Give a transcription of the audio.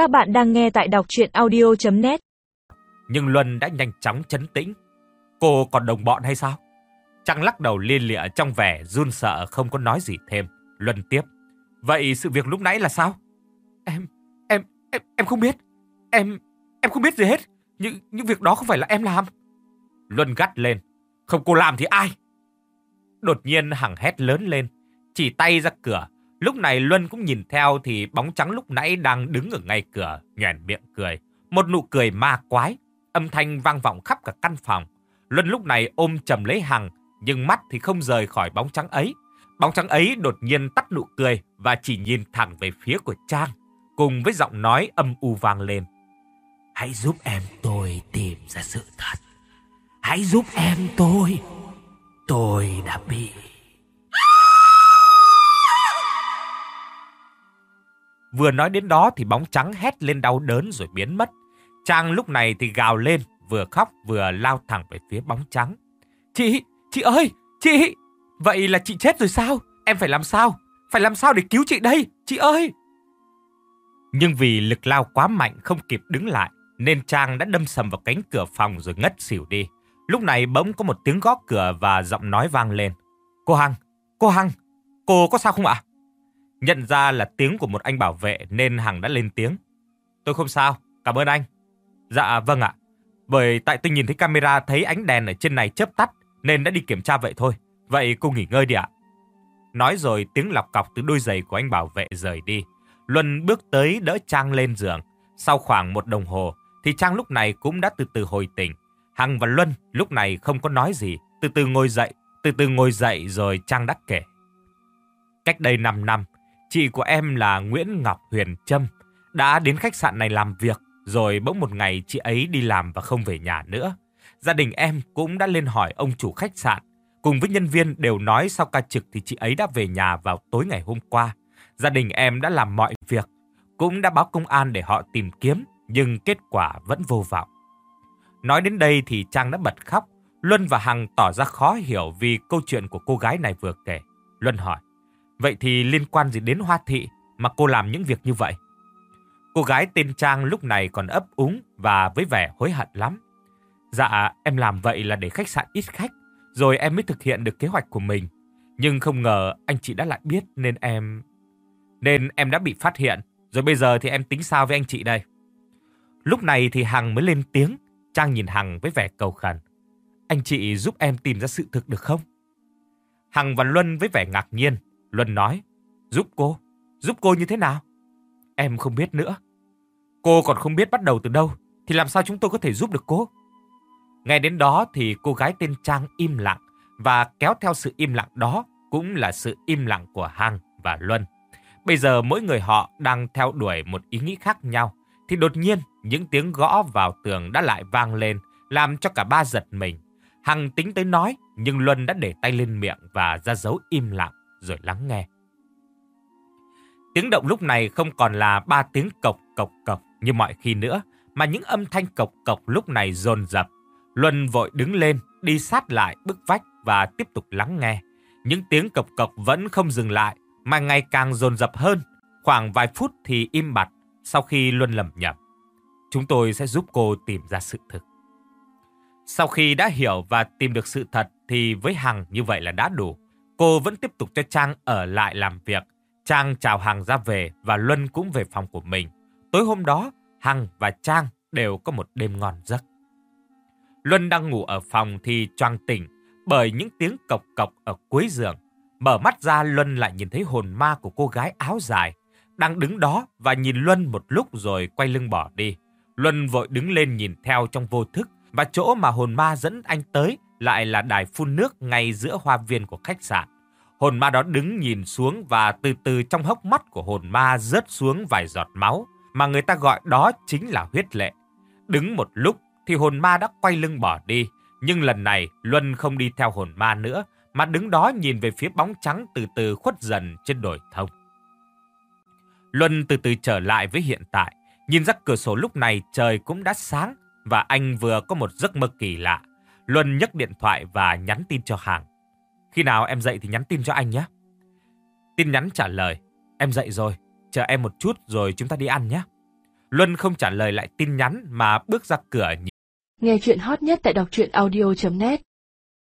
Các bạn đang nghe tại đọc audio net Nhưng Luân đã nhanh chóng chấn tĩnh. Cô còn đồng bọn hay sao? Trang lắc đầu liên lịa trong vẻ run sợ không có nói gì thêm. Luân tiếp. Vậy sự việc lúc nãy là sao? Em, em, em, em không biết. Em, em không biết gì hết. Những, những việc đó không phải là em làm. Luân gắt lên. Không cô làm thì ai? Đột nhiên Hằng hét lớn lên. Chỉ tay ra cửa. Lúc này Luân cũng nhìn theo thì bóng trắng lúc nãy đang đứng ở ngay cửa, nhoẻn miệng cười. Một nụ cười ma quái, âm thanh vang vọng khắp cả căn phòng. Luân lúc này ôm chầm lấy Hằng, nhưng mắt thì không rời khỏi bóng trắng ấy. Bóng trắng ấy đột nhiên tắt nụ cười và chỉ nhìn thẳng về phía của Trang, cùng với giọng nói âm u vang lên. Hãy giúp em tôi tìm ra sự thật. Hãy giúp em tôi. Tôi đã bị... Vừa nói đến đó thì bóng trắng hét lên đau đớn rồi biến mất. Trang lúc này thì gào lên, vừa khóc vừa lao thẳng về phía bóng trắng. Chị, chị ơi, chị! Vậy là chị chết rồi sao? Em phải làm sao? Phải làm sao để cứu chị đây? Chị ơi! Nhưng vì lực lao quá mạnh không kịp đứng lại, nên Trang đã đâm sầm vào cánh cửa phòng rồi ngất xỉu đi. Lúc này bỗng có một tiếng gõ cửa và giọng nói vang lên. Cô Hằng, cô Hằng, cô có sao không ạ? Nhận ra là tiếng của một anh bảo vệ nên Hằng đã lên tiếng. Tôi không sao, cảm ơn anh. Dạ vâng ạ. Bởi tại tôi nhìn thấy camera thấy ánh đèn ở trên này chớp tắt nên đã đi kiểm tra vậy thôi. Vậy cô nghỉ ngơi đi ạ. Nói rồi tiếng lọc cọc từ đôi giày của anh bảo vệ rời đi. Luân bước tới đỡ Trang lên giường. Sau khoảng một đồng hồ thì Trang lúc này cũng đã từ từ hồi tỉnh. Hằng và Luân lúc này không có nói gì. Từ từ ngồi dậy, từ từ ngồi dậy rồi Trang đắc kể. Cách đây 5 năm, Chị của em là Nguyễn Ngọc Huyền Trâm đã đến khách sạn này làm việc, rồi bỗng một ngày chị ấy đi làm và không về nhà nữa. Gia đình em cũng đã lên hỏi ông chủ khách sạn, cùng với nhân viên đều nói sau ca trực thì chị ấy đã về nhà vào tối ngày hôm qua. Gia đình em đã làm mọi việc, cũng đã báo công an để họ tìm kiếm, nhưng kết quả vẫn vô vọng. Nói đến đây thì Trang đã bật khóc, Luân và Hằng tỏ ra khó hiểu vì câu chuyện của cô gái này vừa kể. Luân hỏi, Vậy thì liên quan gì đến Hoa Thị mà cô làm những việc như vậy? Cô gái tên Trang lúc này còn ấp úng và với vẻ hối hận lắm. Dạ, em làm vậy là để khách sạn ít khách, rồi em mới thực hiện được kế hoạch của mình. Nhưng không ngờ anh chị đã lại biết nên em... Nên em đã bị phát hiện, rồi bây giờ thì em tính sao với anh chị đây? Lúc này thì Hằng mới lên tiếng, Trang nhìn Hằng với vẻ cầu khẩn. Anh chị giúp em tìm ra sự thực được không? Hằng và Luân với vẻ ngạc nhiên, Luân nói, giúp cô, giúp cô như thế nào? Em không biết nữa. Cô còn không biết bắt đầu từ đâu, thì làm sao chúng tôi có thể giúp được cô? Nghe đến đó thì cô gái tên Trang im lặng, và kéo theo sự im lặng đó cũng là sự im lặng của Hằng và Luân. Bây giờ mỗi người họ đang theo đuổi một ý nghĩ khác nhau, thì đột nhiên những tiếng gõ vào tường đã lại vang lên, làm cho cả ba giật mình. Hằng tính tới nói, nhưng Luân đã để tay lên miệng và ra dấu im lặng rồi lắng nghe. Tiếng động lúc này không còn là ba tiếng cộc cộc cộc như mọi khi nữa, mà những âm thanh cộc cộc lúc này dồn dập. Luân vội đứng lên, đi sát lại bức vách và tiếp tục lắng nghe. Những tiếng cộc cộc vẫn không dừng lại, mà ngày càng dồn dập hơn. Khoảng vài phút thì im bặt sau khi Luân lầm nhầm. Chúng tôi sẽ giúp cô tìm ra sự thực. Sau khi đã hiểu và tìm được sự thật thì với Hằng như vậy là đã đủ. Cô vẫn tiếp tục cho Trang ở lại làm việc. Trang chào Hằng ra về và Luân cũng về phòng của mình. Tối hôm đó, Hằng và Trang đều có một đêm ngon giấc. Luân đang ngủ ở phòng thì choang tỉnh bởi những tiếng cộc cộc ở cuối giường. Mở mắt ra Luân lại nhìn thấy hồn ma của cô gái áo dài đang đứng đó và nhìn Luân một lúc rồi quay lưng bỏ đi. Luân vội đứng lên nhìn theo trong vô thức và chỗ mà hồn ma dẫn anh tới lại là đài phun nước ngay giữa hoa viên của khách sạn. Hồn ma đó đứng nhìn xuống và từ từ trong hốc mắt của hồn ma rớt xuống vài giọt máu, mà người ta gọi đó chính là huyết lệ. Đứng một lúc thì hồn ma đã quay lưng bỏ đi, nhưng lần này Luân không đi theo hồn ma nữa, mà đứng đó nhìn về phía bóng trắng từ từ khuất dần trên đồi thông. Luân từ từ trở lại với hiện tại, nhìn ra cửa sổ lúc này trời cũng đã sáng và anh vừa có một giấc mơ kỳ lạ. Luân nhấc điện thoại và nhắn tin cho Hàng. Khi nào em dậy thì nhắn tin cho anh nhé. Tin nhắn trả lời. Em dậy rồi, chờ em một chút rồi chúng ta đi ăn nhé. Luân không trả lời lại tin nhắn mà bước ra cửa. Nghe chuyện hot nhất tại đọc truyện audio.net